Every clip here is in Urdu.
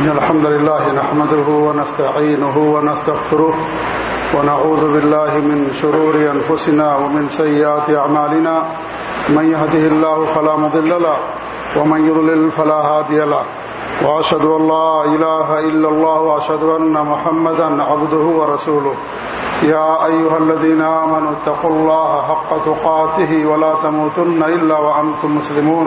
إن الحمد لله نحمده ونستعينه ونستغفره ونعوذ بالله من شرور أنفسنا ومن سيئات أعمالنا من يهده الله فلا مضل له ومن يضلل فلا هادي له وأشهد أن لا إله إلا الله وأشهد أن محمدا عبده ورسوله يا أيها الذين آمنوا اتقوا الله حق تقاته ولا تموتن إلا وأنتم مسلمون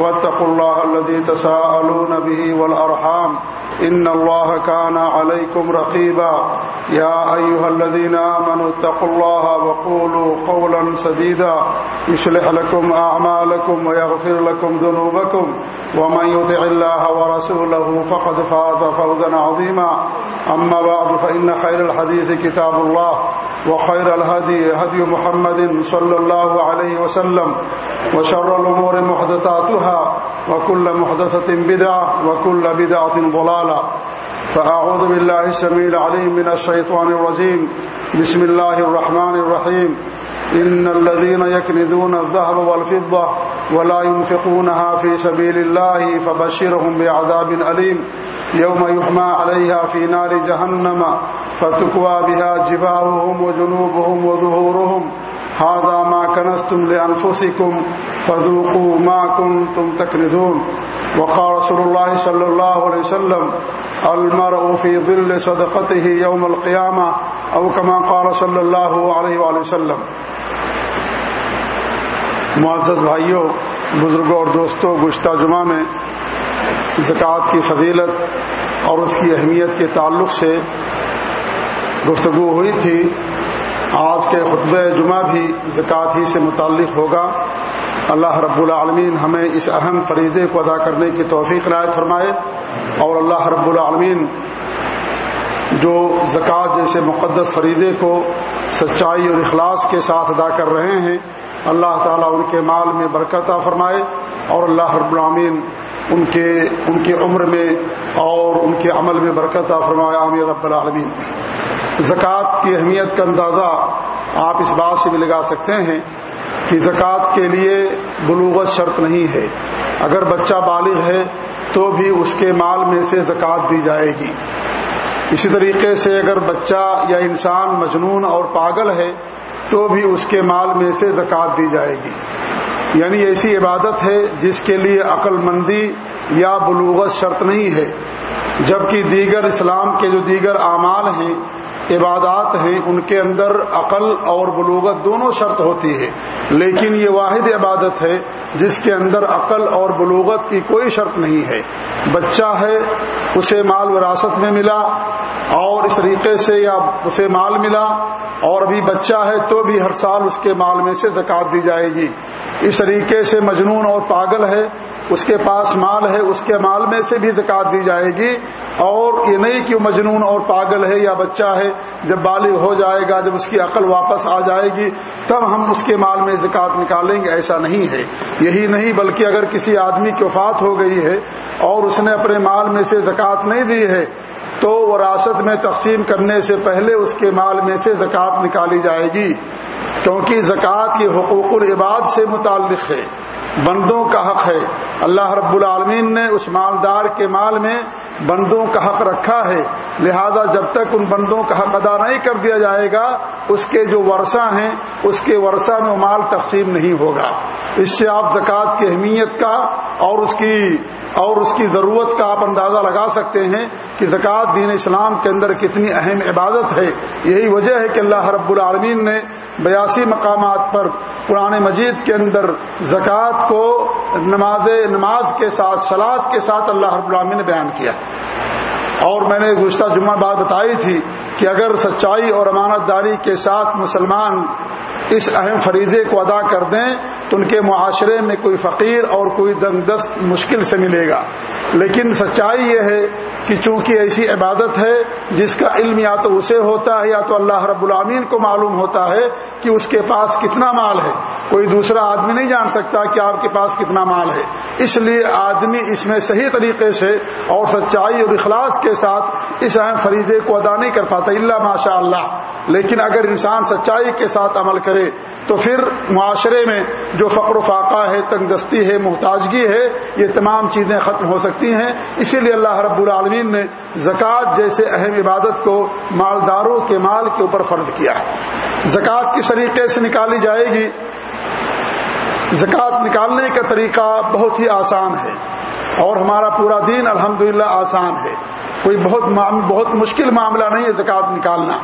واتقوا الله الذي تساءلون به والأرحام إن الله كان عليكم رقيبا يا أيها الذين آمنوا اتقوا الله وقولوا قولا سديدا يشلح لكم أعمالكم ويغفر لكم ذنوبكم ومن يطع الله ورسوله فقد فاز فوزا عظيما أما بعد فإن خير الحديث كتاب الله وخير الهدي هدي محمد صلى الله عليه وسلم وشر الأمور محدثاتها وكل محدثة بدعة وكل بدعة ضلالة فأعوذ بالله السميع العليم من الشيطان الرجيم بسم الله الرحمن الرحيم إن الذين يكنذون الذهب والفضة ولا ينفقونها في سبيل الله فبشرهم بعذاب أليم يوم يحمى عليها في نار جهنم فتكوى بها جباههم وجنوبهم وظهورهم. هذا ما كنستم لأنفسكم، فذوقوا ما كنتم تكنذون وقال رسول الله صلى الله عليه وسلم، المرء في ظل صدقته يوم القيامة، أو كما قال صلى الله عليه وآله وسلم. معزز بھائیوں بزرگوں اور دوستوں گشتہ جمعہ میں زکوٰۃ کی فضیلت اور اس کی اہمیت کے تعلق سے گفتگو ہوئی تھی۔ آج کے خطبہ جمعہ بھی زکوٰۃ ہی سے متعلق ہوگا۔ اللہ رب العالمین ہمیں اس اہم فریضے کو ادا کرنے کی توفیق رائے فرمائے اور اللہ رب العالمین جو زکوٰۃ جیسے مقدس فریضے کو سچائی اور اخلاص کے ساتھ ادا کر رہے ہیں، اللہ تعالیٰ ان کے مال میں برکت فرمائے اور اللہ رب العامین ان کے ان کے عمر میں اور ان کے عمل میں برکت فرمائے عامر رب العالمین۔ زکوٰۃ کی اہمیت کا اندازہ آپ اس بات سے بھی لگا سکتے ہیں کہ زکوٰۃ کے لیے بلوغت شرط نہیں ہے۔ اگر بچہ بالغ ہے تو بھی اس کے مال میں سے زکوٰۃ دی جائے گی۔ اسی طریقے سے اگر بچہ یا انسان مجنون اور پاگل ہے تو بھی اس کے مال میں سے زکوٰۃ دی جائے گی۔ یعنی ایسی عبادت ہے جس کے لیے عقل مندی یا بلوغت شرط نہیں ہے، جبکہ دیگر اسلام کے جو دیگر اعمال ہیں، عبادات ہیں، ان کے اندر عقل اور بلوغت دونوں شرط ہوتی ہے۔ لیکن یہ واحد عبادت ہے جس کے اندر عقل اور بلوغت کی کوئی شرط نہیں ہے۔ بچہ ہے، اسے مال وراثت میں ملا اور اس طریقے سے یا اسے مال ملا اور ابھی بچہ ہے تو بھی ہر سال اس کے مال میں سے زکوٰۃ دی جائے گی۔ اس طریقے سے مجنون اور پاگل ہے، اس کے پاس مال ہے، اس کے مال میں سے بھی زکوٰۃ دی جائے گی۔ اور یہ نہیں کہ مجنون اور پاگل ہے یا بچہ ہے، جب بالغ ہو جائے گا، جب اس کی عقل واپس آ جائے گی، تب ہم اس کے مال میں زکوٰۃ نکالیں گے، ایسا نہیں ہے۔ یہی نہیں بلکہ اگر کسی آدمی کی وفات ہو گئی ہے اور اس نے اپنے مال میں سے زکوٰۃ نہیں دی ہے تو وراثت میں تقسیم کرنے سے پہلے اس کے مال میں سے زکوٰۃ نکالی جائے گی، کیونکہ زکوٰۃ یہ حقوق العباد سے متعلق ہے، بندوں کا حق ہے۔ اللہ رب العالمین نے اس مالدار کے مال میں بندوں کا حق رکھا ہے۔ لہذا جب تک ان بندوں کا حق ادا نہیں کر دیا جائے گا، اس کے جو ورثہ ہیں، اس کے ورثہ میں مال تقسیم نہیں ہوگا۔ اس سے آپ زکوٰۃ کی اہمیت کا اور اس کی، اور اس کی ضرورت کا آپ اندازہ لگا سکتے ہیں کہ زکوٰۃ دین اسلام کے اندر کتنی اہم عبادت ہے۔ یہی وجہ ہے کہ اللہ رب العالمین نے بیاسی مقامات پر قرآن مجید کے اندر زکوٰۃ کو نماز نماز کے ساتھ سلاد کے ساتھ اللہ رب العالمین نے بیان کیا۔ اور میں نے گزشتہ جمعہ بات بتائی تھی کہ اگر سچائی اور امانت داری کے ساتھ مسلمان اس اہم فریضے کو ادا کر دیں تو ان کے معاشرے میں کوئی فقیر اور کوئی دنگ دست مشکل سے ملے گا۔ لیکن سچائی یہ ہے کہ چونکہ ایسی عبادت ہے جس کا علم یا تو اسے ہوتا ہے یا تو اللہ رب العامین کو معلوم ہوتا ہے کہ اس کے پاس کتنا مال ہے۔ کوئی دوسرا آدمی نہیں جان سکتا کہ آپ کے پاس کتنا مال ہے۔ اس لیے آدمی اس میں صحیح طریقے سے اور سچائی اور اخلاص کے ساتھ اس اہم فریضے کو ادا نہیں کر پاتا اللہ ماشاء اللہ لیکن اگر انسان سچائی کے ساتھ عمل کرے، تو پھر معاشرے میں جو فقر و فاقہ ہے، تنگ دستی ہے، محتاجگی ہے، یہ تمام چیزیں ختم ہو سکتی ہیں۔ اسی لیے اللہ رب العالمین نے زکوٰۃ جیسے اہم عبادت کو مالداروں کے مال کے اوپر فرض کیا۔ زکوٰۃ کس طریقے سے نکالی جائے گی؟ زکوٰۃ نکالنے کا طریقہ بہت ہی آسان ہے اور ہمارا پورا دین الحمدللہ آسان ہے۔ کوئی بہت بہت مشکل معاملہ نہیں ہے زکوٰۃ نکالنا۔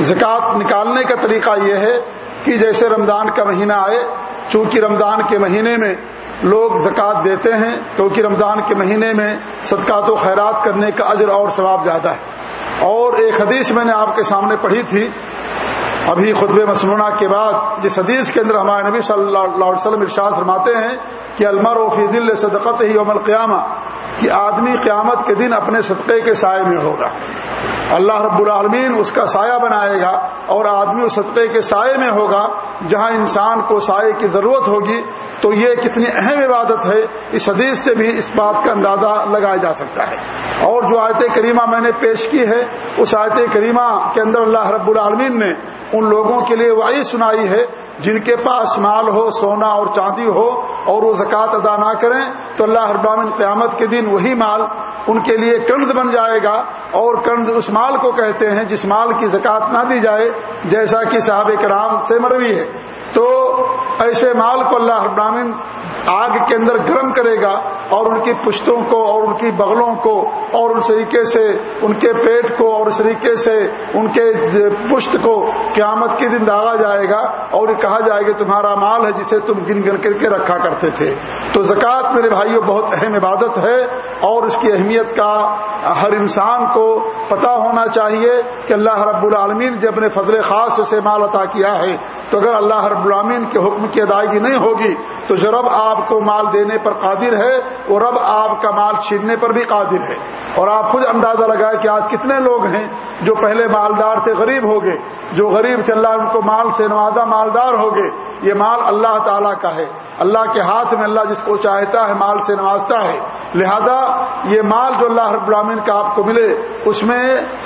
زکوٰۃ نکالنے کا طریقہ یہ ہے کہ جیسے رمضان کا مہینہ آئے، چونکہ رمضان کے مہینے میں لوگ زکوٰۃ دیتے ہیں، کیونکہ رمضان کے مہینے میں صدقات و خیرات کرنے کا اجر اور ثواب زیادہ ہے۔ اور ایک حدیث میں نے آپ کے سامنے پڑھی تھی ابھی خطب مسنونہ کے بعد جس حدیث کے اندر ہمارے نبی صلی اللہ علیہ وسلم ارشاد فرماتے ہیں کہ المر و فی دل صدقت ہی عمل قیامہ کہ آدمی قیامت کے دن اپنے صدقے کے سائے میں ہوگا۔ اللہ رب العالمین اس کا سایہ بنائے گا اور آدمی اس صدقے کے سائے میں ہوگا۔ جہاں انسان کو سائے کی ضرورت ہوگی تو یہ کتنی اہم عبادت ہے، اس حدیث سے بھی اس بات کا اندازہ لگایا جا سکتا ہے۔ اور جو آیت کریمہ میں نے پیش کی ہے، اس آیت کریمہ کے اندر اللہ رب العالمین نے ان لوگوں کے لیے وعی سنائی ہے جن کے پاس مال ہو، سونا اور چاندی ہو اور وہ زکوٰۃ ادا نہ کریں، تو اللہ ابامن قیامت کے دن وہی مال ان کے لیے کند بن جائے گا اور کند اس مال کو کہتے ہیں جس مال کی زکوٰۃ نہ دی جائے، جیسا کہ صحابہ کرام سے مروی ہے۔ تو ایسے مال کو اللہ ابامن آگ کے اندر گرم کرے گا اور ان کی پشتوں کو اور ان کی بغلوں کو اور اس طریقے سے ان کے پیٹ کو اور اس طریقے سے ان کے پشت کو قیامت کے دن ڈالا جائے گا اور یہ کہا جائے گا تمہارا مال ہے جسے تم گن گن کر کے رکھا کرتے تھے۔ تو زکوٰۃ میرے بھائیوں بہت اہم عبادت ہے اور اس کی اہمیت کا ہر انسان کو پتا ہونا چاہیے کہ اللہ رب العالمین جب نے فضل خاص سے مال عطا کیا ہے۔ تو اگر اللہ رب العالمین کے حکم کی ادائیگی نہیں ہوگی، تو جو رب آپ کو مال دینے پر قادر ہے، وہ رب آپ کا مال چھیننے پر بھی قادر ہے۔ اور آپ خود اندازہ لگائے کہ آج کتنے لوگ ہیں جو پہلے مالدار تھے، غریب ہو گئے۔ جو غریب تھے، اللہ ان کو مال سے نوازا مالدار ہو گئے۔ یہ مال اللہ تعالیٰ کا ہے۔ اللہ کے ہاتھ میں اللہ جس کو چاہتا ہے، مال سے نوازتا ہے۔ لہذا یہ مال جو اللہ رب العالمین کا آپ کو ملے، اس میں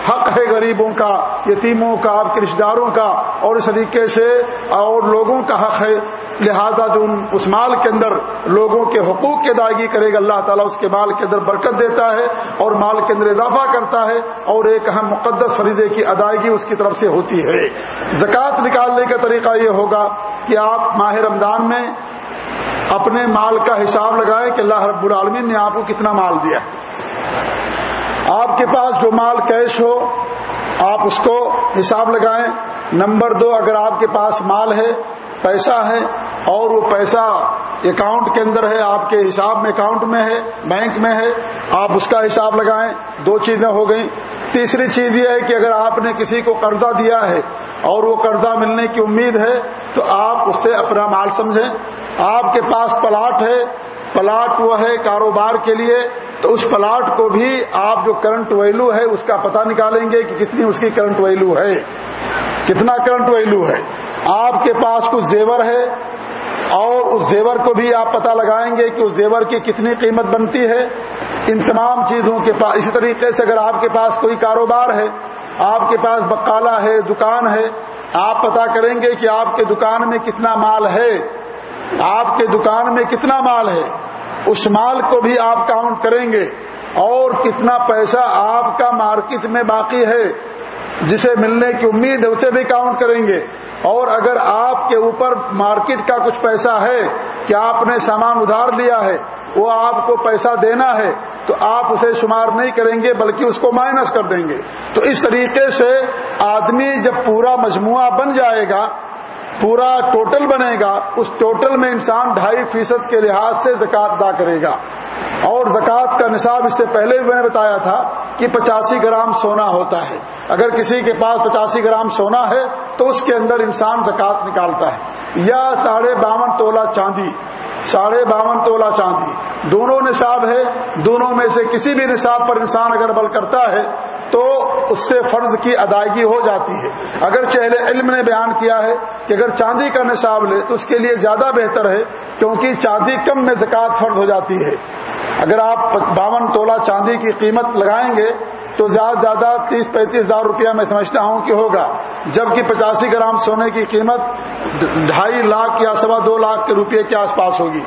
حق ہے غریبوں کا، یتیموں کا، آپ کے رشتے داروں کا، اور اس طریقے سے اور لوگوں کا حق ہے۔ لہذا جو اس مال کے اندر لوگوں کے حقوق کی ادائیگی کرے گا، اللہ تعالیٰ اس کے مال کے اندر برکت دیتا ہے اور مال کے اندر اضافہ کرتا ہے اور ایک اہم مقدس فریضے کی ادائیگی اس کی طرف سے ہوتی ہے۔ زکوٰۃ نکالنے کا طریقہ یہ ہوگا کہ آپ ماہ رمضان میں اپنے مال کا حساب لگائیں کہ اللہ رب العالمین نے آپ کو کتنا مال دیا آپ کے پاس جو مال کیش ہو، آپ اس کو حساب لگائیں۔ نمبر دو، اگر آپ کے پاس مال ہے، پیسہ ہے، اور وہ پیسہ اکاؤنٹ کے اندر ہے، آپ کے حساب میں اکاؤنٹ میں ہے بینک میں ہے، آپ اس کا حساب لگائیں۔ دو چیزیں ہو گئیں۔ تیسری چیز یہ ہے کہ اگر آپ نے کسی کو قرضہ دیا ہے اور وہ قرضہ ملنے کی امید ہے تو آپ اس سے اپنا مال سمجھیں۔ آپ کے پاس پلاٹ ہے، پلاٹ وہ ہے کاروبار کے لیے، تو اس پلاٹ کو بھی آپ جو کرنٹ ویلو ہے اس کا پتہ نکالیں گے کہ کتنی اس کی کرنٹ ویلو ہے۔ کتنا کرنٹ ویلو ہے؟ آپ کے پاس کچھ زیور ہے اور اس زیور کو بھی آپ پتہ لگائیں گے کہ اس زیور کی کتنی قیمت بنتی ہے۔ ان تمام چیزوں کے پاس اسی طریقے سے اگر آپ کے پاس کوئی کاروبار ہے آپ کے پاس بکالا ہے، دکان ہے، آپ پتا کریں گے کہ آپ کے دکان میں کتنا مال ہے۔ آپ کے دکان میں کتنا مال ہے۔ اس مال کو بھی آپ کاؤنٹ کریں گے۔ اور کتنا پیسہ آپ کا مارکیٹ میں باقی ہے، جسے ملنے کی امید ہے، اسے بھی کاؤنٹ کریں گے۔ اور اگر آپ کے اوپر مارکیٹ کا کچھ پیسہ ہے کہ آپ نے سامان ادھار لیا ہے؟ وہ آپ کو پیسہ دینا ہے تو آپ اسے شمار نہیں کریں گے بلکہ اس کو مائنس کر دیں گے۔ تو اس طریقے سے آدمی جب پورا مجموعہ بن جائے گا، پورا ٹوٹل بنے گا، اس ٹوٹل میں انسان ڈھائی فیصد کے لحاظ سے زکات ادا کرے گا۔ اور زکوٰۃ کا نصاب اس سے پہلے بھی میں نے بتایا تھا کہ پچاسی گرام سونا ہوتا ہے۔ اگر کسی کے پاس پچاسی گرام سونا ہے تو اس کے اندر انسان زکوٰۃ نکالتا ہے۔ یا ساڑھے باون تولا چاندی۔ ساڑھے باون تولا چاندی۔ دونوں نصاب ہے، دونوں میں سے کسی بھی نصاب پر انسان اگر بل کرتا ہے، تو اس سے فرض کی ادائیگی ہو جاتی ہے۔ اگر چہرے علم نے بیان کیا ہے کہ اگر چاندی کا نصاب لے، تو اس کے لیے زیادہ بہتر ہے، کیونکہ چاندی کم میں زکوٰۃ فرض ہو جاتی ہے۔ اگر آپ باون تولہ چاندی کی قیمت لگائیں گے تو زیادہ زیادہ تیس پینتیس ہزار روپیہ میں سمجھتا ہوں کہ ہوگا۔ جبکہ پچاسی گرام سونے کی قیمت ڈھائی لاکھ یا سوا دو لاکھ کے روپئے کے آس پاس ہوگی۔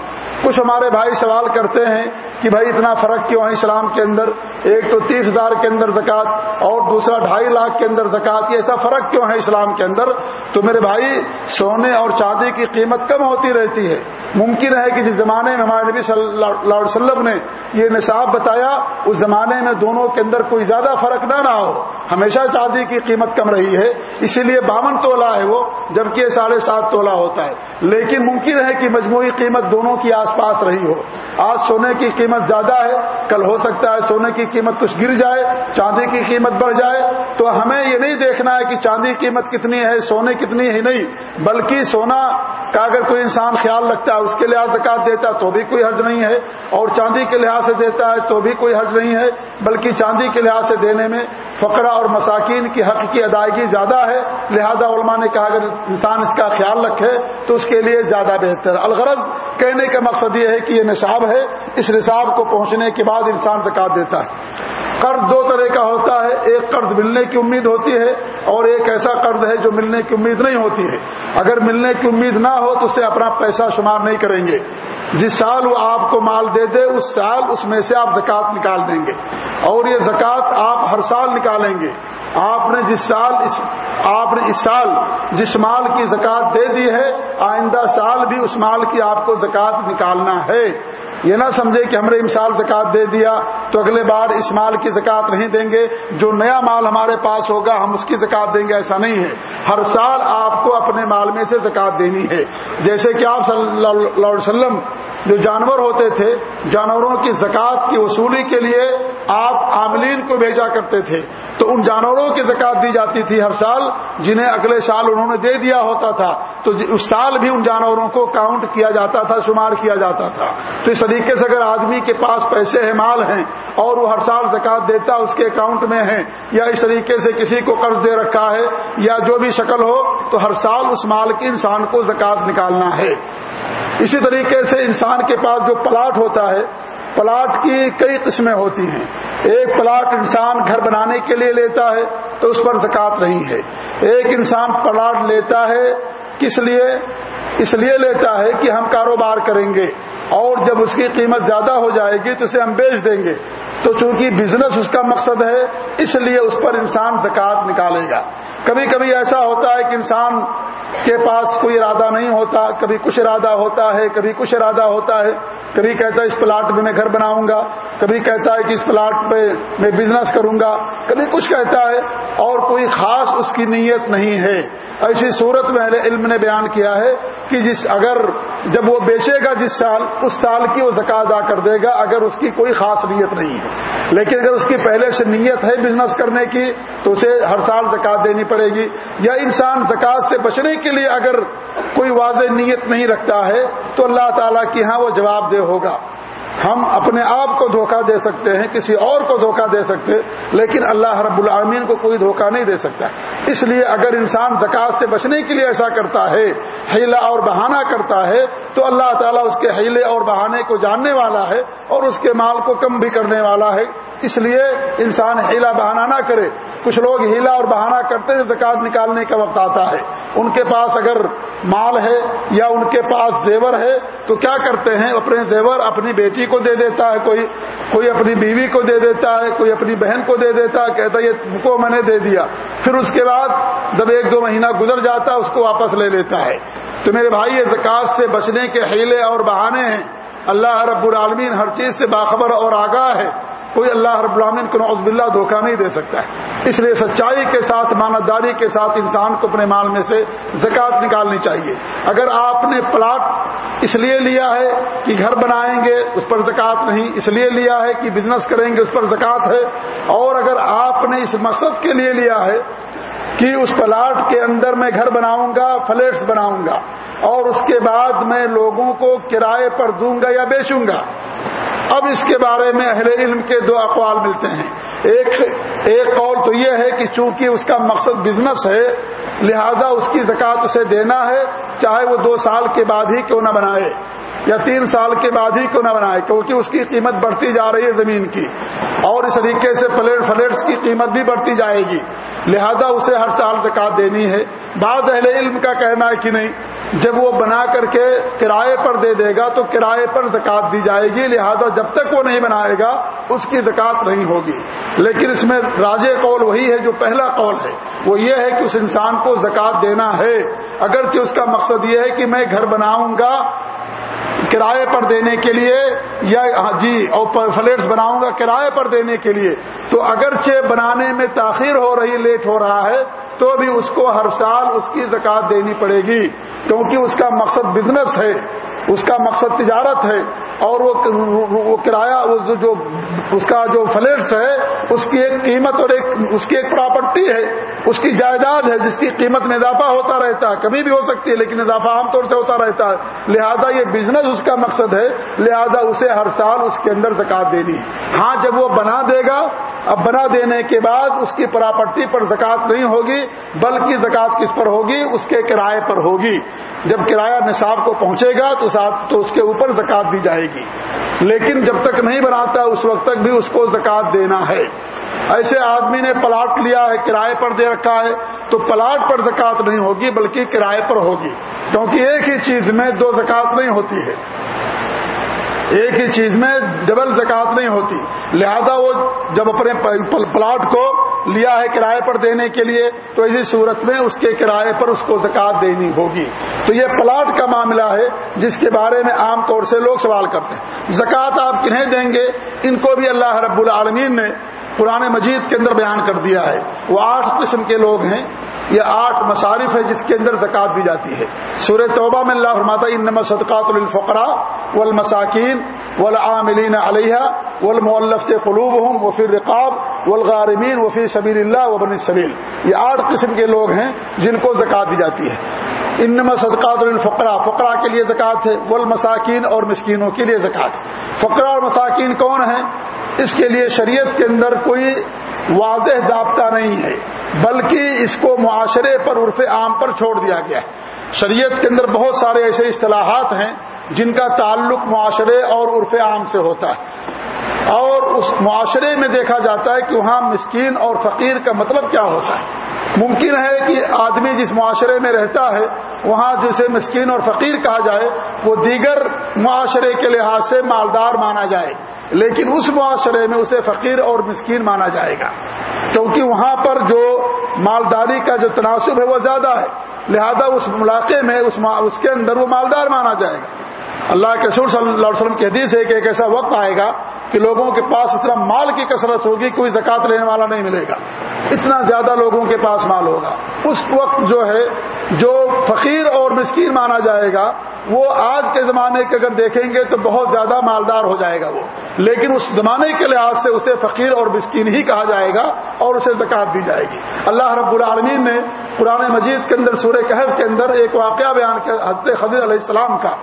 کچھ ہمارے بھائی سوال کرتے ہیں کہ بھائی اتنا فرق کیوں ہے اسلام کے اندر؟ ایک تو تیس ہزار کے اندر زکوٰۃ اور دوسرا ڈھائی لاکھ کے اندر زکوٰۃ، یہ ایسا فرق کیوں ہے اسلام کے اندر؟ تو میرے بھائی، سونے اور چاندی کی قیمت کم ہوتی رہتی ہے۔ ممکن ہے کہ جس زمانے میں ہمارے نبی صلی اللہ علیہ وسلم نے یہ نصاب بتایا، اس زمانے میں دونوں کے اندر کوئی زیادہ فرق نہ نہ ہو۔ ہمیشہ چاندی کی قیمت کم رہی ہے، اسی لیے باون تولا ہے وہ، جبکہ ساڑھے سات تولا ہوتا ہے۔ لیکن ممکن ہے کہ مجموعی قیمت دونوں کی آس پاس رہی ہو۔ آج سونے کی قیمت قیمت زیادہ ہے، کل ہو سکتا ہے سونے کی قیمت کچھ گر جائے، چاندی کی قیمت بڑھ جائے، تو ہمیں یہ نہیں دیکھنا ہے کہ چاندی کی قیمت کتنی ہے، سونے کتنی ہے نہیں۔ بلکہ سونا کا اگر کوئی انسان خیال رکھتا ہے، اس کے لحاظ زکات دیتا ہے، تو بھی کوئی حرج نہیں ہے۔ اور چاندی کے لحاظ سے دیتا ہے، تو بھی کوئی حرج نہیں ہے۔ بلکہ چاندی کے لحاظ سے دینے میں فقرہ اور مساکین کی حق کی ادائیگی زیادہ ہے۔ لہذا علماء نے کہا، اگر انسان اس کا خیال رکھے، تو اس کے لیے زیادہ بہتر۔ الغرض کہنے کا مقصد یہ ہے کہ یہ نصاب ہے۔ اس نصاب کو پہنچنے کے بعد انسان زکات دیتا ہے۔ قرض دو طرح کا ہوتا ہے، ایک قرض ملنے کی امید ہوتی ہے اور ایک ایسا قرض ہے جو ملنے کی امید نہیں ہوتی ہے۔ اگر ملنے کی امید نہ ہو تو اسے اپنا پیسہ شمار نہیں کریں گے۔ جس سال وہ آپ کو مال دے دے، اس سال اس میں سے آپ زکوٰۃ نکال دیں گے۔ اور یہ زکوٰۃ آپ ہر سال نکالیں گے۔ آپ نے جس سال اس، آپ نے اس سال جس مال کی زکوٰۃ دے دی ہے، آئندہ سال بھی اس مال کی آپ کو زکوٰۃ نکالنا ہے۔ یہ نہ سمجھے کہ ہم نے امسال زکات دے دیا تو اگلے بار اس مال کی زکات نہیں دیں گے۔ جو نیا مال ہمارے پاس ہوگا، ہم اس کی زکات دیں گے، ایسا نہیں ہے۔ ہر سال آپ کو اپنے مال میں سے زکات دینی ہے۔ جیسے کہ آپ صلی اللہ علیہ وسلم جو جانور ہوتے تھے، جانوروں کی زکوٰۃ کی وصولی کے لیے آپ عاملین کو بھیجا کرتے تھے تو ان جانوروں کی زکات دی جاتی تھی ہر سال، جنہیں اگلے سال انہوں نے دے دیا ہوتا تھا۔ تو جی، اس سال بھی ان جانوروں کو کاؤنٹ کیا جاتا تھا، شمار کیا جاتا تھا۔ تو اس طریقے سے اگر آدمی کے پاس پیسے ہیں، مال ہیں، اور وہ ہر سال زکات دیتا، اس کے اکاؤنٹ میں ہے یا اس طریقے سے کسی کو قرض دے رکھا ہے، یا جو بھی شکل ہو، تو ہر سال اس مال کے انسان کو زکات نکالنا ہے۔ اسی طریقے سے انسان کے پاس جو پلاٹ ہوتا ہے پلاٹ کی کئی قسمیں ہوتی ہیں۔ ایک پلاٹ انسان گھر بنانے کے لیے لیتا ہے تو اس پر زکات نہیں ہے۔ ایک انسان پلاٹ لیتا ہے کس لیے؟ اس لیے لیتا ہے کہ ہم کاروبار کریں گے اور جب اس کی قیمت زیادہ ہو جائے گی تو اسے ہم بیچ دیں گے۔ تو چونکہ بزنس اس کا مقصد ہے، اس لیے اس پر انسان زکات نکالے گا۔ کبھی کبھی ایسا ہوتا ہے کہ انسان کے پاس کوئی ارادہ نہیں ہوتا، کبھی کچھ ارادہ ہوتا ہے، کبھی کچھ ارادہ ہوتا ہے۔ کبھی کہتا ہے اس پلاٹ میں میں گھر بناؤں گا کبھی کہتا ہے کہ اس پلاٹ پہ میں بزنس کروں گا، کبھی کچھ کہتا ہے اور کوئی خاص اس کی نیت نہیں ہے۔ ایسی صورت میں اہل علم نے بیان کیا ہے کہ جس اگر جب وہ بیچے گا جس سال، اس سال کی وہ زکات ادا کر دے گا اگر اس کی کوئی خاص نیت نہیں ہے۔ لیکن اگر اس کی پہلے سے نیت ہے بزنس کرنے کی، تو اسے ہر سال زکات دینی پڑے گی۔ یا انسان زکات سے بچنے کے لیے اگر کوئی واضح نیت نہیں رکھتا ہے، تو اللہ تعالیٰ کی ہاں وہ جواب دہ ہوگا۔ ہم اپنے آپ کو دھوکہ دے سکتے ہیں، کسی اور کو دھوکہ دے سکتے، لیکن اللہ رب العامین کو کوئی دھوکہ نہیں دے سکتا۔ اس لیے اگر انسان زکات سے بچنے کے لیے ایسا کرتا ہے ہیلا اور بہانہ کرتا ہے، تو اللہ تعالیٰ اس کے ہیلے اور بہانے کو جاننے والا ہے اور اس کے مال کو کم بھی کرنے والا ہے۔ اس لیے انسان ہیلا بہانہ نہ کرے۔ کچھ لوگ ہیلا اور بہانہ کرتے ہیں زکات نکالنے کا وقت آتا ہے۔ ان کے پاس اگر مال ہے یا ان کے پاس زیور ہے تو کیا کرتے ہیں؟ اپنے زیور اپنی بیٹی کو دے دیتا ہے، کوئی کوئی اپنی بیوی کو دے دیتا ہے، کوئی اپنی بہن کو دے دیتا ہے، کہتا ہے، یہ کو میں نے دے دیا۔ پھر اس کے بعد جب ایک دو مہینہ گزر جاتا ہے، اس کو واپس لے لیتا ہے۔ تو میرے بھائی، یہ زکات سے بچنے کے حیلے اور بہانے ہیں۔ اللہ رب العالمین ہر چیز سے باخبر اور آگاہ ہے۔ کوئی اللہ رب العالمین کو نعوذ باللہ دھوکہ نہیں دے سکتا ہے۔ اس لیے سچائی کے ساتھ، مانداری کے ساتھ انسان کو اپنے مال میں سے زکوٰۃ نکالنی چاہیے۔ اگر آپ نے پلاٹ اس لیے لیا ہے کہ گھر بنائیں گے، اس پر زکوٰۃ نہیں، اس لیے لیا ہے کہ بزنس کریں گے، اس پر زکوٰۃ ہے۔ اور اگر آپ نے اس مقصد کے لیے لیا ہے کہ اس پلاٹ کے اندر میں گھر بناؤں گا، فلیٹس بناؤں گا، اور اس کے بعد میں لوگوں کو کرائے پر دوں گا یا بیچوں گا۔ اب اس کے بارے میں اہل علم کے دو اقوال ملتے ہیں۔ ایک ایک قول تو یہ ہے کہ چونکہ اس کا مقصد بزنس ہے، لہذا اس کی زکات اسے دینا ہے، چاہے وہ دو سال کے بعد ہی کیوں نہ بنائے، یا تین سال کے بعد ہی کیوں نہ بنائے، کیونکہ اس کی قیمت بڑھتی جا رہی ہے زمین کی، اور اس طریقے سے فلیٹ، فلیٹس کی قیمت بھی بڑھتی جائے گی۔ لہذا اسے ہر سال زکات دینی ہے۔ بعض اہل علم کا کہنا ہے کہ نہیں، جب وہ بنا کر کے کرائے پر دے دے گا تو کرائے پر زکات دی جائے گی، لہذا جب تک وہ نہیں بنائے گا، اس کی زکات نہیں ہوگی۔ لیکن اس میں راج قول وہی ہے جو پہلا قول ہے۔ وہ یہ ہے کہ اس انسان کو زکات دینا ہے۔ اگرچہ اس کا مقصد یہ ہے کہ میں گھر بناؤں گا کرائے پر دینے کے لیے یا ہاں جی اور فلیٹس بناؤں گا کرائے پر دینے کے لیے۔ تو اگرچہ بنانے میں تاخیر ہو رہی، لیٹ ہو رہا ہے، تو بھی اس کو ہر سال اس کی زکات دینی پڑے گی۔ کیونکہ اس کا مقصد بزنس ہے، اس کا مقصد تجارت ہے، اور وہ کرایہ جو اس کا جو فلیٹس ہے، اس کی ایک قیمت اور ایک اس کی ایک پراپرٹی ہے، اس کی جائیداد ہے، جس کی قیمت میں اضافہ ہوتا رہتا ہے۔ کبھی بھی ہو سکتی ہے، لیکن اضافہ عام طور سے ہوتا رہتا ہے۔ لہذا یہ بزنس اس کا مقصد ہے، لہذا اسے ہر سال اس کے اندر زکات دینی ہاں جب وہ بنا دے گا اب بنا دینے کے بعد اس کی پراپرٹی پر زکات نہیں ہوگی، بلکہ زکات کس پر ہوگی؟ اس کے کرائے پر ہوگی۔ جب کرایہ نصاب کو پہنچے گا تو اس کے اوپر زکات دی جائے گی۔ لیکن جب تک نہیں بناتا، اس وقت تک بھی اس کو زکات دینا ہے۔ ایسے آدمی نے پلاٹ لیا ہے، کرائے پر دے رکھا ہے، تو پلاٹ پر زکات نہیں ہوگی، بلکہ کرائے پر ہوگی۔ کیونکہ ایک ہی چیز میں دو زکات نہیں ہوتی ہے۔ ایک ہی چیز میں ڈبل زکات نہیں ہوتی۔ لہذا وہ جب اپنے پلاٹ کو لیا ہے کرائے پر دینے کے لیے، تو اسی صورت میں اس کے کرائے پر اس کو زکات دینی ہوگی۔ تو یہ پلاٹ کا معاملہ ہے، جس کے بارے میں عام طور سے لوگ سوال کرتے ہیں۔ زکات آپ کنہیں دیں گے؟ ان کو بھی اللہ رب العالمین نے پرانے مجید کے اندر بیان کر دیا ہے۔ وہ آٹھ قسم کے لوگ ہیں۔ یہ آٹھ مصارف ہے جس کے اندر زکات دی جاتی ہے۔ سورہ توبہ میں اللہ فرماتا ان صدقات الفقرا والمساکین والعاملین علیہ والمولفت قلوب ہوں وفی رقاب والغارمین وفی سبیل اللہ وبن سبیل یہ آٹھ قسم کے لوگ ہیں جن کو زکات دی جاتی ہے۔ انما صدقات الفقرا فقرا کے لیے زکات ہے، والمساکین اور مسکینوں کے لیے زکات فقرا اور مساکین کون ہیں؟ اس کے لیے شریعت کے اندر کوئی واضح ضابطہ نہیں ہے، بلکہ اس کو معاشرے پر عرف عام پر چھوڑ دیا گیا ہے۔ شریعت کے اندر بہت سارے ایسے اصطلاحات ہیں جن کا تعلق معاشرے اور عرف عام سے ہوتا ہے۔ اور اس معاشرے میں دیکھا جاتا ہے کہ وہاں مسکین اور فقیر کا مطلب کیا ہوتا ہے۔ ممکن ہے کہ آدمی جس معاشرے میں رہتا ہے، وہاں جسے مسکین اور فقیر کہا جائے، وہ دیگر معاشرے کے لحاظ سے مالدار مانا جائے۔ لیکن اس معاشرے میں اسے فقیر اور مسکین مانا جائے گا۔ کیونکہ وہاں پر جو مالداری کا جو تناسب ہے وہ زیادہ ہے۔ لہذا اس علاقے میں اس اس کے اندر وہ مالدار مانا جائے گا۔ اللہ کے سور صلی اللہ علیہ وسلم کی حدیث ہے کہ ایک ایسا وقت آئے گا کہ لوگوں کے پاس اتنا مال کی کثرت ہوگی، کوئی زکات لینے والا نہیں ملے گا۔ اتنا زیادہ لوگوں کے پاس مال ہوگا۔ اس وقت جو ہے، جو فقیر اور مسکین مانا جائے گا، وہ آج کے زمانے کے اگر دیکھیں گے تو بہت زیادہ مالدار ہو جائے گا وہ۔ لیکن اس زمانے کے لحاظ سے اسے فقیر اور مسکین ہی کہا جائے گا اور اسے زکات دی جائے گی۔ اللہ رب العالمین نے قرآن مجید کے اندر، سورہ کہف کے اندر ایک واقعہ بیان کیا، حضرت خضر علیہ السلام کا۔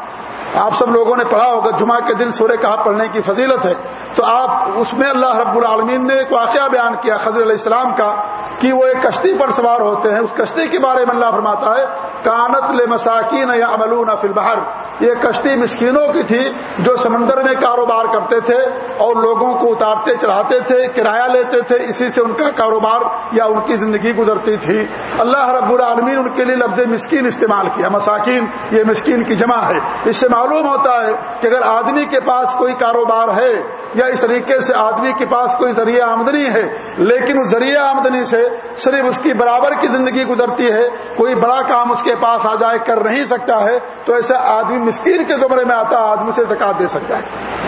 آپ سب لوگوں نے پڑھا ہوگا، جمعہ کے دن سورہ کہا پڑھنے کی فضیلت ہے۔ تو آپ اس میں اللہ رب العالمین نے ایک واقعہ بیان کیا خضر علیہ السلام کا کہ وہ ایک کشتی پر سوار ہوتے ہیں۔ اس کشتی کے بارے میں اللہ فرماتا ہے، کانت لے مساکین یا املون فی البحر یہ کشتی مسکینوں کی تھی جو سمندر میں کاروبار کرتے تھے اور لوگوں کو اتارتے، چڑھاتے تھے، کرایہ لیتے تھے۔ اسی سے ان کا کاروبار یا ان کی زندگی گزرتی تھی۔ اللہ رب العالمین ان کے لیے لفظ مسکین استعمال کیا۔ مساکین، یہ مسکین کی جمع ہے۔ اس سے معلوم ہوتا ہے کہ اگر آدمی کے پاس کوئی کاروبار ہے یا اس طریقے سے آدمی کے پاس کوئی ذریعہ آمدنی ہے، لیکن اس ذریعہ آمدنی سے صرف اس کی برابر کی زندگی گزرتی ہے، کوئی بڑا کام اس کے پاس آ جائے، کر نہیں سکتا ہے، تو ایسا آدمی مسکین کے زمرے میں آتا، آدمی سے زکات دے سکتا ہے۔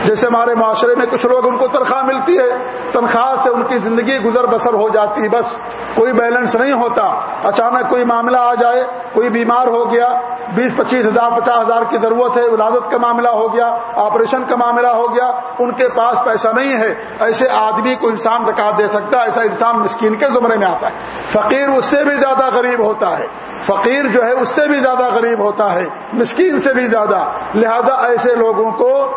جیسے ہمارے معاشرے میں کچھ لوگ ان کو تنخواہ ملتی ہے، تنخواہ سے ان کی زندگی گزر بسر ہو جاتی، بس کوئی بیلنس نہیں ہوتا۔ اچانک کوئی معاملہ آ جائے، کوئی بیمار ہو گیا، بیس، پچیس ہزار، پچاس ہزار کی ضرورت ہے ولادت کا معاملہ ہو گیا، آپریشن کا معاملہ ہو گیا، ان کے پاس پیسہ نہیں ہے، ایسے آدمی کو انسان زکات دے سکتا ہے، ایسا انسان مسکین کے زمرے میں آتا ہے۔ فقیر اس سے بھی زیادہ غریب ہوتا ہے۔ فقیر جو ہے اس سے بھی زیادہ غریب ہوتا ہے، مسکین سے بھی زیادہ۔ لہذا ایسے لوگوں کو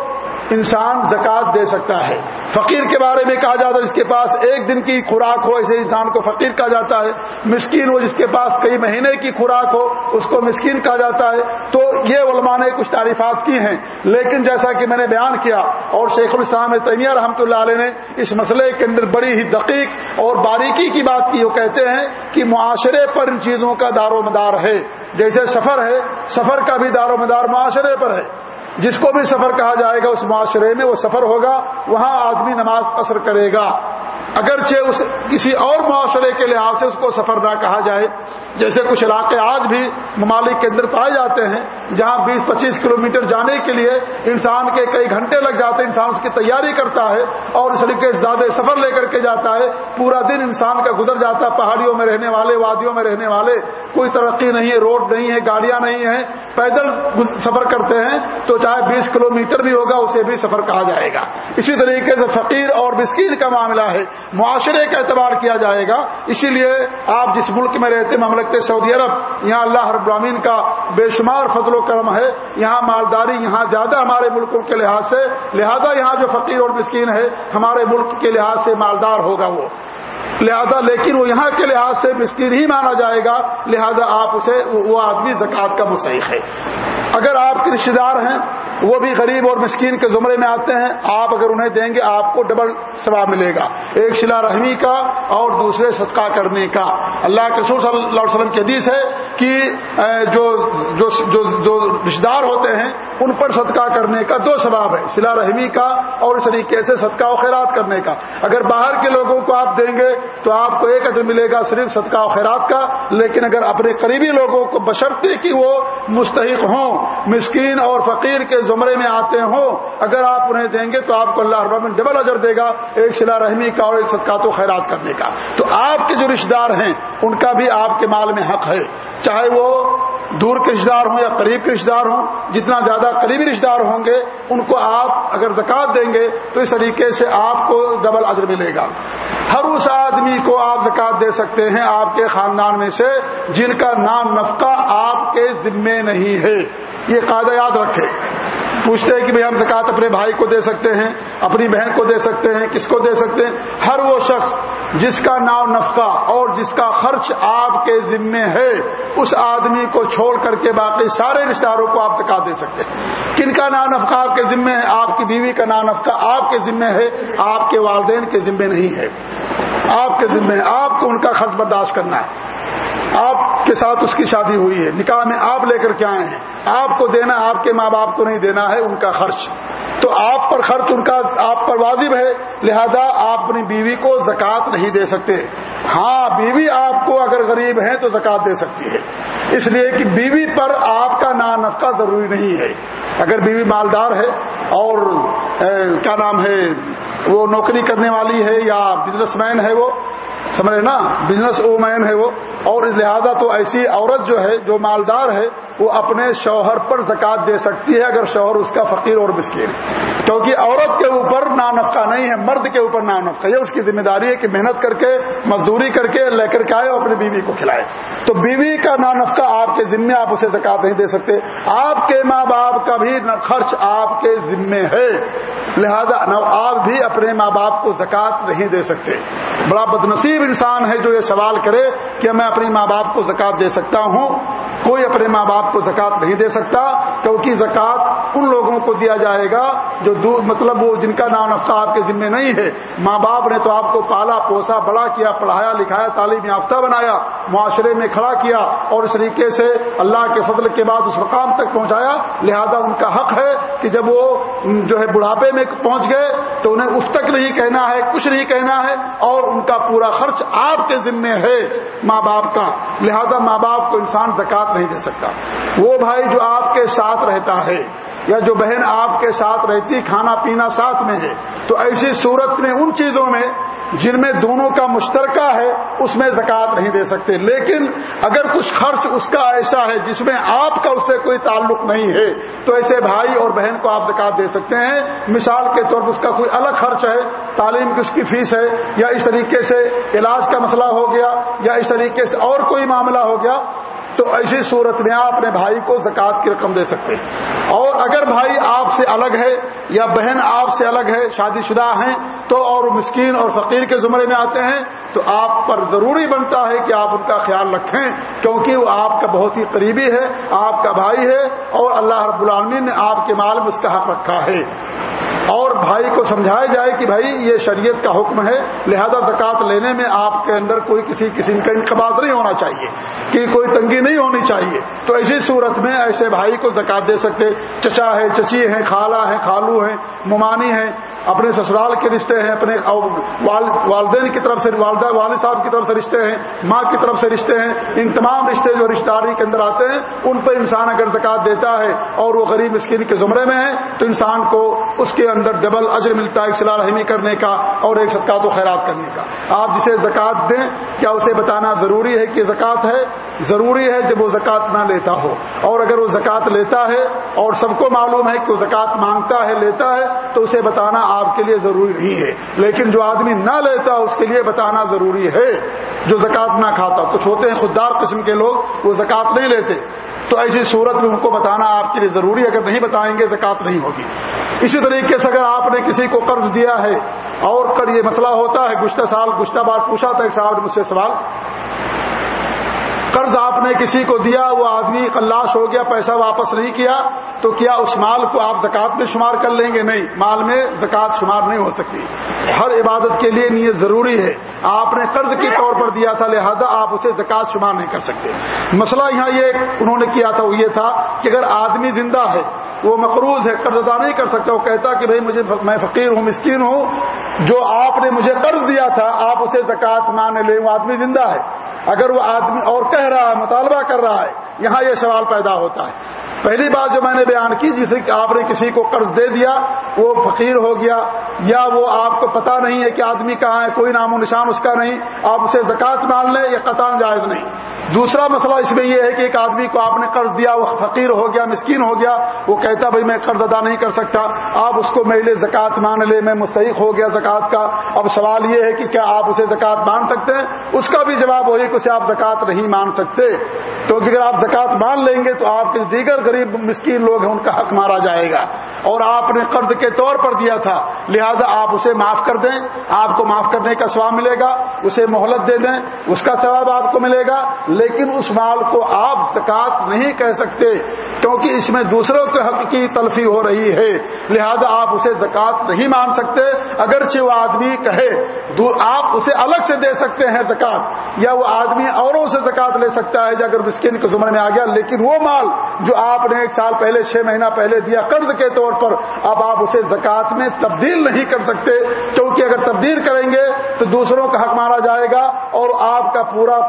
انسان زکات دے سکتا ہے۔ فقیر کے بارے میں کہا جاتا ہے جس کے پاس ایک دن کی خوراک ہو، ایسے انسان کو فقیر کہا جاتا ہے۔ مسکین ہو، جس کے پاس کئی مہینے کی خوراک ہو، اس کو مسکین کہا جاتا ہے۔ تو یہ علماء نے کچھ تعریفات کی ہیں۔ لیکن جیسا کہ میں نے بیان کیا، اور شیخ الاسلام تیمیہ رحمۃ اللہ علیہ نے اس مسئلے کے اندر بڑی ہی دقیق اور باریکی کی بات کی۔ وہ کہتے ہیں کہ معاشرے پر ان چیزوں کا دار و مدار ہے۔ جیسے سفر ہے، سفر کا بھی دار و مدار معاشرے پر ہے۔ جس کو بھی سفر کہا جائے گا، اس معاشرے میں وہ سفر ہوگا، وہاں آدمی نماز اثر کرے گا۔ اگرچہ اس کسی اور معاشرے کے لحاظ سے اس کو سفر نہ کہا جائے، جیسے کچھ علاقے آج بھی ممالک کے اندر پائے جاتے ہیں، جہاں بیس پچیس کلومیٹر جانے کے لیے انسان کے کئی گھنٹے لگ جاتے ہیں، انسان اس کی تیاری کرتا ہے اور اس طریقے سے زیادہ سفر لے کر کے جاتا ہے، پورا دن انسان کا گزر جاتا ہے پہاڑیوں میں رہنے والے، وادیوں میں رہنے والے، کوئی ترقی نہیں ہے، روڈ نہیں ہے، گاڑیاں نہیں ہیں، پیدل سفر کرتے ہیں، تو چاہے بیس کلومیٹر بھی ہوگا، اسے بھی سفر کہا جائے گا۔ اسی طریقے سے فقیر اور مسکین کا معاملہ ہے۔ معاشرے کا اعتبار کیا جائے گا۔ اسی لیے آپ جس ملک میں رہتے مملک سعودی عرب، یہاں اللہ رب العالمین کا بے شمار فضل و کرم ہے۔ یہاں مالداری یہاں زیادہ ہمارے ملکوں کے لحاظ سے، لہذا یہاں جو فقیر اور مسکین ہے، ہمارے ملک کے لحاظ سے مالدار ہوگا وہ۔ لہذا، لیکن وہ یہاں کے لحاظ سے مسکین ہی مانا جائے گا، لہذا آپ اسے، وہ آدمی زکوٰۃ کا مستحق ہے۔ اگر آپ کے رشتے دار ہیں وہ بھی غریب اور مسکین کے زمرے میں آتے ہیں آپ اگر انہیں دیں گے آپ کو ڈبل ثواب ملے گا۔ ایک شلا رحمی کا اور دوسرے صدقہ کرنے کا۔ اللہ کے رسول صلی اللہ علیہ وسلم کی حدیث ہے کہ جو جو, جو, جو رشتے دار ہوتے ہیں ان پر صدقہ کرنے کا دو ثواب ہے سلا رحمی کا اور اس طریقے سے صدقہ و خیرات کرنے کا۔ اگر باہر کے لوگوں کو آپ دیں گے تو آپ کو ایک عدر ملے گا صرف صدقہ و خیرات کا لیکن اگر اپنے قریبی لوگوں کو بشرطے کی وہ مستحق ہوں مسکین اور فقیر کے زمرے میں آتے ہوں، اگر آپ انہیں دیں گے تو آپ کو اللہ رب ڈبل اجر دے گا، ایک شلا رحمی کا اور ایک صدقات و خیرات کرنے کا۔ تو آپ کے جو رشتے دار ہیں، ان کا بھی آپ کے مال میں حق ہے۔ چاہے وہ دور کے رشتے دار ہوں یا قریب کے رشتے دار ہوں، جتنا زیادہ قریبی رشتے دار ہوں گے، ان کو آپ اگر زکات دیں گے، تو اس طریقے سے آپ کو ڈبل اجر ملے گا۔ ہر اس آدمی کو آپ زکات دے سکتے ہیں آپ کے خاندان میں سے، جن کا نام نفقہ آپ کے ذمے نہیں ہے۔ یہ قاعدہ یاد رکھے پوچھتے ہیں کہ بھائی ہم زکات اپنے بھائی کو دے سکتے ہیں، اپنی بہن کو دے سکتے ہیں، کس کو دے سکتے ہیں؟ ہر وہ شخص جس کا نام نفقہ اور جس کا خرچ آپ کے ذمے ہے، اس آدمی کو چھوڑ کر کے باقی سارے رشتے داروں کو آپ زکات دے سکتے ہیں۔ کن کا نام نفقہ آپ کے ذمے ہے؟ آپ کی بیوی کا نام نفقہ آپ کے ذمے ہے، آپ کے والدین کے ذمے نہیں ہے۔ آپ کے ذمے ہے، آپ کو ان کا خرچ برداشت کرنا ہے۔ آپ کے ساتھ اس کی شادی ہوئی ہے۔ نکاح میں آپ لے کر کے آئے ہیں۔ آپ کو دینا آپ کے ماں باپ کو نہیں دینا ہے، ان کا خرچ۔ تو آپ پر خرچ ان کا، آپ پر واجب ہے۔ لہذا آپ اپنی بیوی کو زکوٰۃ نہیں دے سکتے۔ ہاں بیوی آپ کو اگر غریب ہے تو زکوٰۃ دے سکتی ہے۔ اس لیے کہ بیوی پر آپ کا نا نفقہ ضروری نہیں ہے۔ اگر بیوی مالدار ہے اور کیا نام ہے، وہ نوکری کرنے والی ہے یا بزنس مین ہے وہ سمجھے نا بزنس وومین ہے وہ۔ اور لہذا تو ایسی عورت جو ہے، جو مالدار ہے وہ اپنے شوہر پر زکات دے سکتی ہے اگر شوہر اس کا فقیر اور مسکین کیونکہ عورت کے اوپر نانفقہ نہیں ہے، مرد کے اوپر نانفقہ یہ اس کی ذمہ داری ہے کہ محنت کر کے، مزدوری کر کے، لے کر کے آئے اور اپنی بیوی کو کھلائے۔ تو بیوی کا نانفقہ آپ کے ذمے، آپ اسے زکات نہیں دے سکتے۔ آپ کے ماں باپ کا بھی خرچ آپ کے ذمے ہے۔ لہذا آپ بھی اپنے ماں باپ کو زکات نہیں دے سکتے۔ بڑا بدنصیب انسان ہے جو یہ سوال کرے کہ میں اپنی ماں باپ کو زکات دے سکتا ہوں۔ کوئی اپنے ماں باپ آپ کو زکات نہیں دے سکتا کیونکہ زکات ان لوگوں کو دیا جائے گا جو مطلب وہ جن کا نام نفسہ آپ کے ذمے نہیں ہے۔ ماں باپ نے تو آپ کو پالا پوسا، بڑا کیا، پڑھایا، لکھایا، تعلیم یافتہ بنایا۔ معاشرے میں کھڑا کیا اور اس طریقے سے اللہ کے فضل کے بعد اس مقام تک پہنچایا، لہذا ان کا حق ہے کہ جب وہ جو ہے بڑھاپے میں پہنچ گئے تو انہیں اس تک نہیں کہنا ہے، کچھ نہیں کہنا ہے اور ان کا پورا خرچ آپ کے ذمے ہے ماں باپ کا۔ لہذا ماں باپ کو انسان زکات نہیں دے سکتا۔ وہ بھائی جو آپ کے ساتھ رہتا ہے یا جو بہن آپ کے ساتھ رہتی، کھانا پینا ساتھ میں ہے، تو ایسی صورت میں ان چیزوں میں جن میں دونوں کا مشترکہ ہے، اس میں زکوٰۃ نہیں دے سکتے۔ لیکن اگر کچھ خرچ اس کا ایسا ہے جس میں آپ کا اس سے کوئی تعلق نہیں ہے، تو ایسے بھائی اور بہن کو آپ زکات دے سکتے ہیں۔ مثال کے طور پر اس کا کوئی الگ خرچ ہے، تعلیم کی اس کی فیس ہے، یا اس طریقے سے علاج کا مسئلہ ہو گیا، یا اس طریقے سے اور کوئی معاملہ ہو گیا تو ایسی صورت میں آپ اپنے بھائی کو زکوٰۃ کی رقم دے سکتے ہیں۔ اور اگر بھائی آپ سے الگ ہے یا بہن آپ سے الگ ہے شادی شدہ ہیں، تو اور مسکین اور فقیر کے زمرے میں آتے ہیں، تو آپ پر ضروری بنتا ہے کہ آپ ان کا خیال رکھیں، کیونکہ وہ آپ کا بہت ہی قریبی ہے، آپ کا بھائی ہے، اور اللہ رب العالمین نے آپ کے مال میں اس کا حق رکھا ہے۔ اور بھائی کو سمجھایا جائے کہ بھائی یہ شریعت کا حکم ہے، لہذا زکوٰۃ لینے میں آپ کے اندر کوئی کسی قسم کا انقباض نہیں ہونا چاہیے، کہ کوئی تنگی نہیں ہونی چاہیے۔ تو ایسی صورت میں ایسے بھائی کو زکات دے سکتے، چچا ہے، چچی ہیں، خالہ ہیں، خالو ہیں، ممانی ہیں اپنے سسرال کے رشتے ہیں، اپنے والدین کی طرف سے، والدہ والد صاحب کی طرف سے رشتے ہیں، ماں کی طرف سے رشتے ہیں، ان تمام رشتے جو رشتے داری کے اندر آتے ہیں، ان پہ انسان اگر زکات دیتا ہے اور وہ غریب اسکین کے زمرے میں ہے، تو انسان کو اس کے اندر ڈبل اجر ملتا ہے صلاح رحمی کرنے کا اور ایک صدقات و خیرات کرنے کا۔ آپ جسے زکات دیں، کیا اسے بتانا ضروری ہے کہ زکات ہے؟ ضروری ہے جب وہ زکات نہ لیتا ہو۔ اور اگر وہ زکات لیتا ہے اور سب کو معلوم ہے کہ وہ زکات مانگتا ہے، لیتا ہے، تو اسے بتانا آپ کے لیے ضروری نہیں ہے۔ لیکن جو آدمی نہ لیتا، اس کے لیے بتانا ضروری ہے۔ جو زکات نہ کھاتا، کچھ ہوتے ہیں خوددار قسم کے لوگ، وہ زکات نہیں لیتے۔ تو ایسی صورت میں ان کو بتانا آپ کے لیے ضروری ہے۔ اگر نہیں بتائیں گے زکات نہیں ہوگی۔ اسی طریقے سے اگر آپ نے کسی کو قرض دیا ہے، اور کر یہ مسئلہ ہوتا ہے گشتہ سال گشتہ بار پوچھا تھا ایک صاحب نے مجھ سے سوال قرض آپ نے کسی کو دیا، وہ آدمی خلاش ہو گیا، پیسہ واپس نہیں کیا، تو کیا اس مال کو آپ زکوٰۃ میں شمار کر لیں گے؟ نہیں، مال میں زکوٰۃ شمار نہیں ہو سکتی۔ ہر عبادت کے لیے نیت ضروری ہے۔ آپ نے قرض کے طور پر دیا تھا، لہذا آپ اسے زکوٰۃ شمار نہیں کر سکتے۔ مسئلہ یہاں یہ انہوں نے کیا تھا، وہ یہ تھا کہ اگر آدمی زندہ ہے وہ مقروض ہے، قرض ادا نہیں کر سکتا، وہ کہتا کہ بھائی مجھے میں فقیر ہوں، مسکین ہوں، جو آپ نے مجھے قرض دیا تھا، آپ اسے زکوٰۃ مان لیں، وہ آدمی زندہ ہے۔ اگر وہ آدمی اور کہہ رہا ہے، مطالبہ کر رہا ہے، یہاں یہ سوال پیدا ہوتا ہے۔ پہلی بات جو میں نے بیان کی، جسے کہ آپ نے کسی کو قرض دے دیا، وہ فقیر ہو گیا، یا وہ آپ کو پتا نہیں ہے کہ آدمی کہاں ہے، کوئی نام و نشان اس کا نہیں، آپ اسے زکوٰۃ مان لیں، یہ قطان جائز نہیں۔ دوسرا مسئلہ اس میں یہ ہے کہ ایک آدمی کو آپ نے قرض دیا، وہ فقیر ہو گیا، مسکین ہو گیا، وہ کہتا بھائی میں قرض ادا نہیں کر سکتا، آپ اس کو میلے زکوٰۃ مان لے میں مستحق ہو گیا زکوٰۃ کا۔ اب سوال یہ ہے کہ کیا آپ اسے زکوٰۃ مان سکتے ہیں؟ اس کا بھی جواب وہی کہ اسے آپ زکوٰۃ نہیں مان سکتے۔ تو اگر آپ زکوٰۃ مان لیں گے تو آپ کے دیگر غریب مسکین لوگ ہیں، ان کا حق مارا جائے گا۔ اور آپ نے قرض کے طور پر دیا تھا، لہذا آپ اسے معاف کر دیں۔ آپ کو معاف کرنے کا ثواب ملے گا، اسے مہلت دے دیں، اس کا ثواب آپ کو ملے گا۔ لیکن اس مال کو آپ زکوٰۃ نہیں کہہ سکتے کیونکہ اس میں دوسروں کے حق کی تلفی ہو رہی ہے۔ لہذا آپ اسے زکوٰۃ نہیں مان سکتے۔ اگرچہ وہ آدمی کہے آپ اسے الگ سے دے سکتے ہیں زکوٰۃ، یا وہ آدمی اوروں سے زکوٰۃ لے سکتا ہے اگر مسکین کے زمرے میں آ گیا، لیکن وہ مال جو آپ نے ایک سال پہلے، چھ مہینہ پہلے دیا قرض کے طور پر، اب آپ اسے زکوٰۃ میں تبدیل نہیں کر سکتے۔ کیونکہ اگر تبدیل کریں گے تو دوسروں کا حق مارا جائے گا اور آپ کا پورا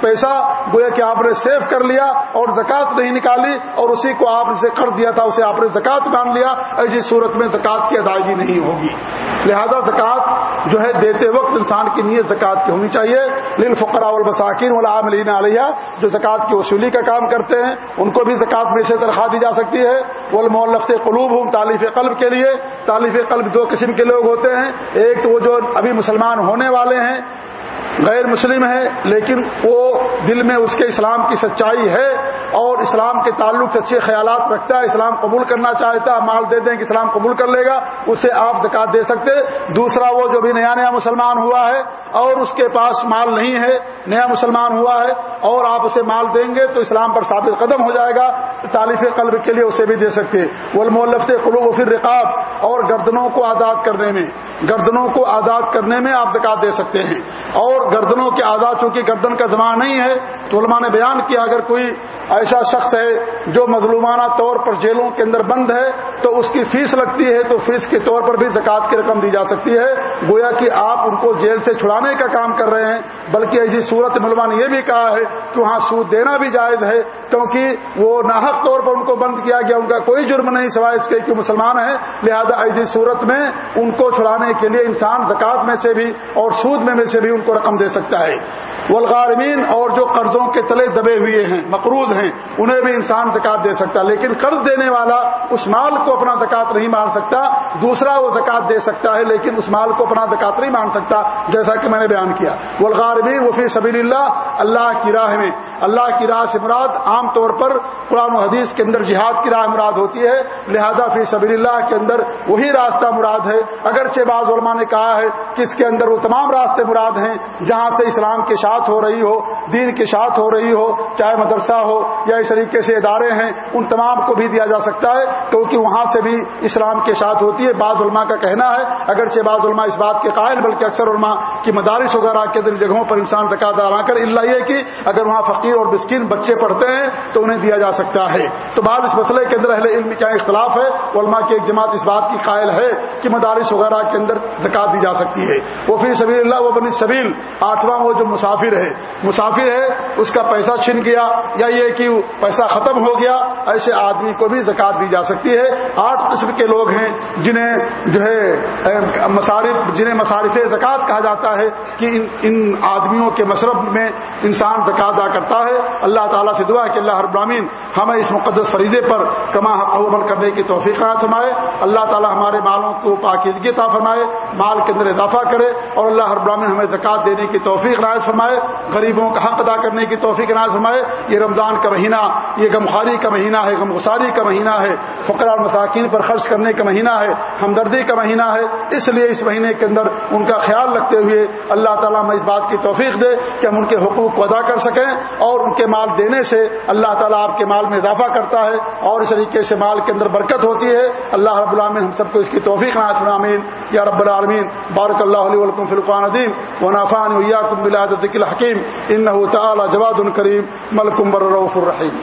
پیسہ گویا کہ آپ نے سیو کر لیا اور زکوٰۃ نہیں نکالی اور اسی کو آپ نے قرض دیا تھا، اسے آپ نے زکوٰۃ مان لیا، ایسی صورت میں زکوٰۃ کی ادائیگی نہیں ہوگی۔ لہذا زکوٰۃ جو ہے دیتے وقت انسان کی نیت زکوٰۃ کی ہونی چاہیے۔ لیکن فقرا البساکین والعاملین علیہ جو زکوٰۃ کی وصولی کا کام کرتے ہیں، ان کو بھی زکوٰۃ میں سے تنخواہ دی جا سکتی ہے۔ وہ قلوب ہوں تعلیف قلب کے لیے۔ تعلیف قلب دو قسم کے لوگ ہوتے ہیں۔ ایک تو وہ جو ابھی مسلمان ہونے والے ہیں غیر مسلم ہے، لیکن وہ دل میں اس کے اسلام کی سچائی ہے اور اسلام کے تعلق سے اچھے خیالات رکھتا ہے، اسلام قبول کرنا چاہتا ہے، مال دے دیں کہ اسلام قبول کر لے گا، اسے آپ زکات دے سکتے۔ دوسرا وہ جو بھی نیا نیا مسلمان ہوا ہے اور اس کے پاس مال نہیں ہے، نیا مسلمان ہوا ہے اور آپ اسے مال دیں گے تو اسلام پر ثابت قدم ہو جائے گا تعلیف قلب کے لیے اسے بھی دے سکتے۔ وہ قلوب و پھر رقاب اور گردنوں کو آزاد کرنے میں، گردنوں کو آزاد کرنے میں آپ زکات دے سکتے ہیں۔ اور گردنوں کے آزاد، چونکہ گردن کا زمان نہیں ہے، تو علماء نے بیان کیا، اگر کوئی ایسا شخص ہے جو مظلومانہ طور پر جیلوں کے اندر بند ہے، تو اس کی فیس لگتی ہے، تو فیس کے طور پر بھی زکوٰۃ کی رقم دی جا سکتی ہے۔ گویا کہ آپ ان کو جیل سے چھڑا چھڑانے کا کام کر رہے ہیں، بلکہ ایسی صورت ملما نے یہ بھی کہا ہے کہ وہاں سود دینا بھی جائز ہے، کیونکہ وہ ناحق طور پر ان کو بند کیا گیا، ان کا کوئی جرم نہیں، سوائے اس کے کہ مسلمان ہیں، لہذا ایسی صورت میں ان کو چھڑانے کے لیے انسان زکوٰۃ میں سے بھی اور سود میں سے بھی ان کو رقم دے سکتا ہے۔ والغارمین اور جو قرضوں کے تلے دبے ہوئے ہیں، مقروض ہیں، انہیں بھی انسان زکات دے سکتا، لیکن قرض دینے والا اس مال کو اپنا زکات نہیں مان سکتا، دوسرا وہ زکات دے سکتا ہے، لیکن اس مال کو اپنا زکات نہیں مان سکتا، جیسا کہ میں نے بیان کیا۔ والغاربین وفی سبیل اللہ اللہ کی راہ میں۔ اللہ کی راہ سے مراد عام طور پر قرآن و حدیث کے اندر جہاد کی راہ مراد ہوتی ہے، لہذا فی سبیل اللہ کے اندر وہی راستہ مراد ہے۔ اگرچہ بعض علماء نے کہا ہے کہ اس کے اندر وہ تمام راستے مراد ہیں، جہاں سے اسلام کے ساتھ ہو رہی ہو، دین کے ساتھ ہو رہی ہو، چاہے مدرسہ ہو یا اس طریقے سے ادارے ہیں، ان تمام کو بھی دیا جا سکتا ہے، کیونکہ وہاں سے بھی اسلام کے ساتھ ہوتی ہے۔ بعض علماء کا کہنا ہے، اگرچہ بعض علماء اس بات کے قائل بلکہ اکثر علماء کی مدارس وغیرہ کے دل جگہوں پر انسان زکات آ کر اللہ یہ کہ اگر وہاں فقیر اور مسکین بچے پڑھتے ہیں تو انہیں دیا جا سکتا ہے۔ تو بعد اس مسئلے کے اندر اہل علم کیا اختلاف ہے؟ علماء کی ایک جماعت اس بات کی قائل ہے کہ مدارس وغیرہ کے اندر زکات دی جا سکتی ہے۔ وہ پھر سبیل اللہ وہ بنی سبیل، آٹھواں وہ جو مسافر ہے۔ مسافر ہے، اس کا پیسہ چھن گیا یا یہ کہ پیسہ ختم ہو گیا، ایسے آدمی کو بھی زکات دی جا سکتی ہے۔ آٹھ قسم کے لوگ ہیں جنہیں جو ہے مصارف جنہیں مصارف زکات کہا جاتا ہے۔ کہ ان ان آدمیوں کے مصرف میں انسان زکات ادا کرتا ہے۔ اللہ تعالیٰ سے دعا ہے کہ اللہ ہر برامین ہمیں اس مقدس فریضے پر کما عمل کرنے کی توفیق فرمائے۔ اللہ تعالیٰ ہمارے مالوں کو پاکیزگی عطا فرمائے، مال کے اندر اضافہ کرے اور اللہ ہر برامین ہمیں زکات دینے کی توفیق عنایت فرمائے، غریبوں کا حق ادا کرنے کی توفیق عنایت فرمائے۔ یہ رمضان کا مہینہ، یہ غمخاری کا مہینہ ہے، غم غساری کا مہینہ ہے فقرا مساکین پر خرچ کرنے کا مہینہ ہے، ہمدردی کا مہینہ ہے۔ اس لیے اس مہینے کے اندر ان کا خیال رکھتے ہوئے اللہ تعالیٰ ہمیں اس بات کی توفیق دے کہ ہم ان کے حقوق کو ادا کر سکیں اور ان کے مال دینے سے اللہ تعالیٰ آپ کے مال میں اضافہ کرتا ہے اور اس طریقے سے مال کے اندر برکت ہوتی ہے۔ اللہ رب العالمین ہم سب کو اس کی توفیق نامین یا رب العالمین، بارک اللہ علیہ ولکم فلقان عدیم و نافان ذکل ان تعالیٰ جواد الکریم ملکم برف الرحیم۔